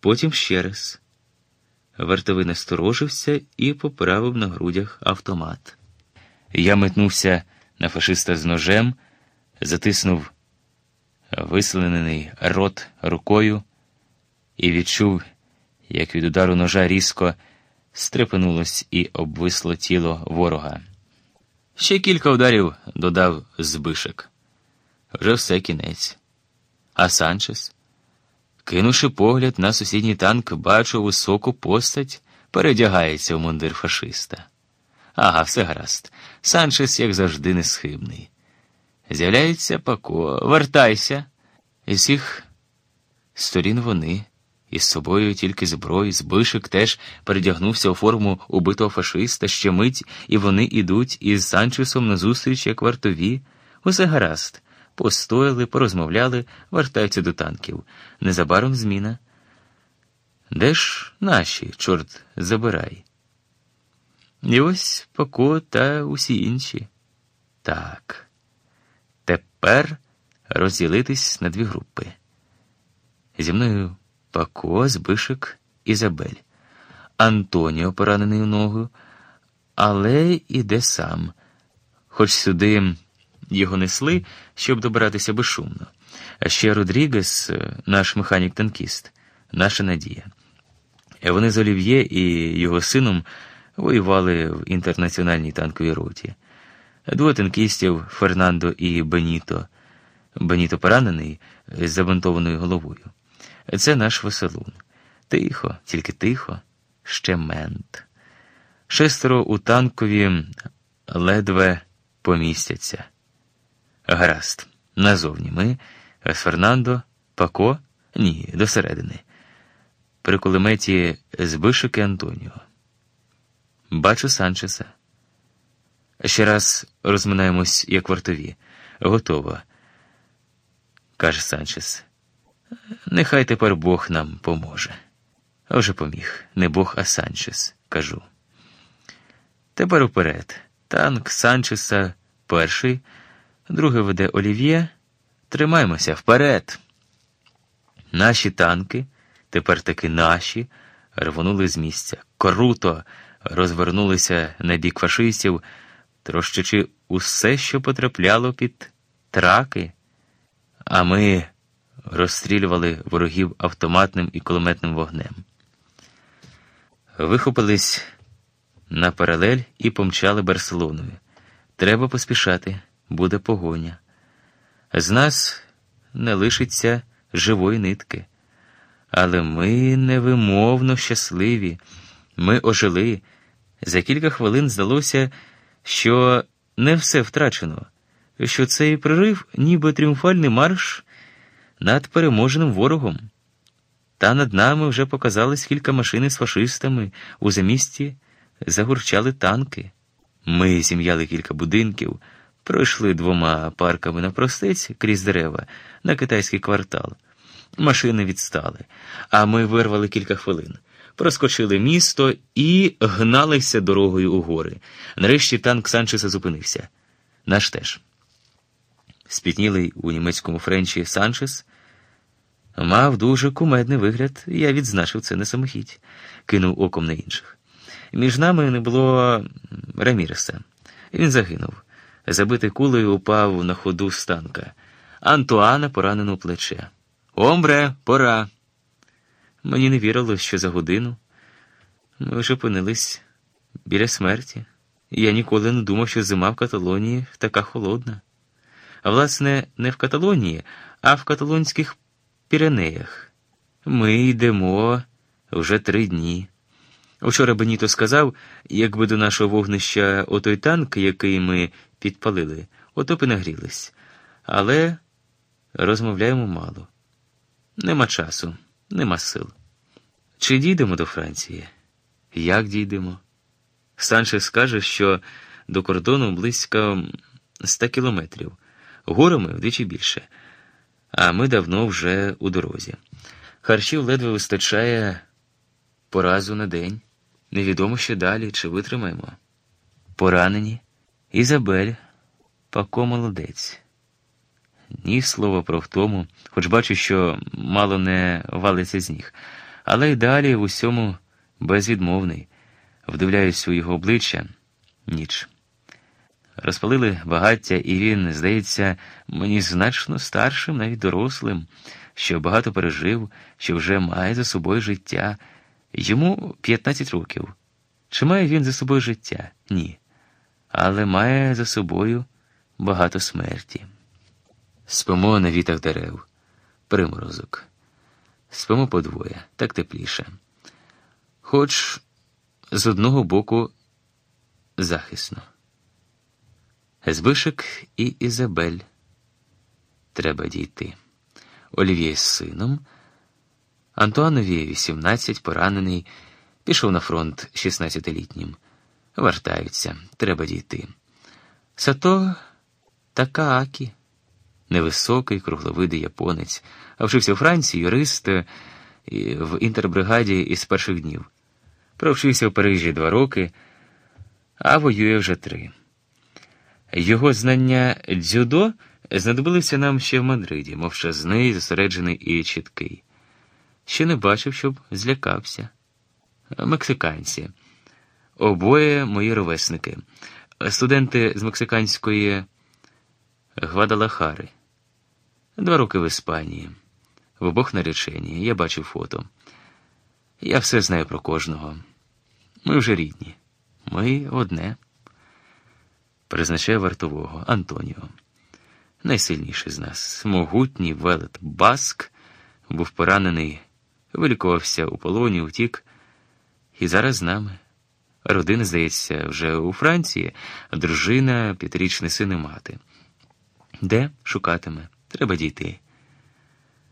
потім ще раз. Вартовий насторожився і поправив на грудях автомат. Я метнувся на фашиста з ножем, затиснув висленений рот рукою і відчув, як від удару ножа різко стрепенулось і обвисло тіло ворога. Ще кілька ударів додав Збишек. Вже все кінець. А Санчес, кинувши погляд на сусідній танк, бачу високу постать, передягається в мундир фашиста. Ага, все гаразд. Санчес, як завжди, несхибний. З'являється Пако, вертайся. Із всіх сторін вони, із собою тільки зброї, збишек теж передягнувся у форму убитого фашиста, ще мить, і вони ідуть із Санчесом назустріч, як вартові. Усе гаразд. Постояли, порозмовляли, вертаються до танків. Незабаром зміна. Де ж наші, чорт забирай? І ось Пако та усі інші. Так. Тепер розділитись на дві групи. Зі мною Пако, Збишек, Ізабель. Антоніо поранений у ногу, але іде сам. Хоч сюди його несли, щоб добиратися безшумно. А ще Родрігес, наш механік-танкіст, наша надія. Вони з Олів'є і його сином воювали в інтернаціональній танковій роті. Двоє танкістів Фернандо і Беніто. Беніто поранений з забинтованою головою. Це наш веселун. Тихо, тільки тихо, ще мент. Шестеро у танкові ледве помістяться. Гаразд, назовні ми, з Фернандо, Пако, ні, досередини. При кулеметі Збишик і Антоніо. Бачу Санчеса. Ще раз розминаємось, як вартові. Готово, каже Санчес. Нехай тепер Бог нам поможе. Вже поміг. Не Бог, а Санчес, кажу. Тепер уперед. Танк Санчеса перший, другий веде Олів'є. Тримаймося вперед. Наші танки, тепер таки наші, рвонули з місця. Круто розвернулися на бік фашистів, трощачи усе, що потрапляло під траки. А ми розстрілювали ворогів автоматним і кулеметним вогнем. Вихопились на паралель і помчали Барселоною. Треба поспішати, буде погоня. З нас не лишиться живої нитки. Але ми невимовно щасливі, ми ожили. За кілька хвилин здалося, що не все втрачено, що цей прорив, ніби тріумфальний марш над переможеним ворогом. Та над нами вже показались кілька машин з фашистами, у замісті загурчали танки. Ми зім'яли кілька будинків, пройшли двома парками навпростець крізь дерева на китайський квартал. Машини відстали, а ми вирвали кілька хвилин. Проскочили місто і гналися дорогою у гори. Нарешті танк Санчеса зупинився. Наш теж. Спітнілий у німецькому френчі Санчес мав дуже кумедний вигляд, я відзначив це на самохідь, кинув оком на інших. Між нами не було Раміреса. Він загинув. Забитий кулею упав на ходу з танка. Антуана поранено плече. Омбре, пора. Мені не вірилось, що за годину ми вже опинились біля смерті. Я ніколи не думав, що зима в Каталонії така холодна. Власне, не в Каталонії, а в каталонських Піренеях. Ми йдемо вже три дні. Учора Беніто сказав, якби до нашого вогнища отой танк, який ми підпалили, ото б і нагрілись. Але розмовляємо мало. Нема часу, нема сил. Чи дійдемо до Франції? Як дійдемо? Санчес скаже, що до кордону близько ста кілометрів, горами вдвічі більше, а ми давно вже у дорозі. Харчів ледве вистачає поразу на день. Невідомо що далі, чи витримаємо. Поранені. Ізабель, Пако молодець. Ні слова про втому, хоч бачу, що мало не валиться з ніг. але й далі в усьому безвідмовний. Вдивляюсь у його обличчя ніч. Розпалили багаття, і він, здається, мені значно старшим, навіть дорослим, що багато пережив, що вже має за собою життя. Йому 15 років. Чи має він за собою життя? Ні. Але має за собою багато смерті. Спимо на вітах дерев, приморозок. Спимо подвоє, так тепліше. Хоч з одного боку захисно. Збишек і Ізабель. Треба дійти. Олів'є з сином. Антуанові 18, поранений, пішов на фронт 16-літнім. Вертаються, треба дійти. Сато Такаакі, невисокий, кругловидий японець, а вчився у Франції, юрист в інтербригаді із перших днів. Провчився в Парижі два роки, а воює вже три. Його знання дзюдо знадобилися нам ще в Мадриді, мовчазний, зосереджений і чіткий. Ще не бачив, щоб злякався. Мексиканці. Обоє мої ровесники, студенти з мексиканської Гвадалахари. Два роки в Іспанії, в обох наречені. Я бачив фото. Я все знаю про кожного. Ми вже рідні. Ми одне. Призначає вартового Антоніо. Найсильніший з нас, могутній велет Баск, був поранений, вилікувався у полоні, утік, і зараз з нами. Родина, здається, вже у Франції, дружина, п'ятирічний син і мати. Де шукатиме? Треба дійти.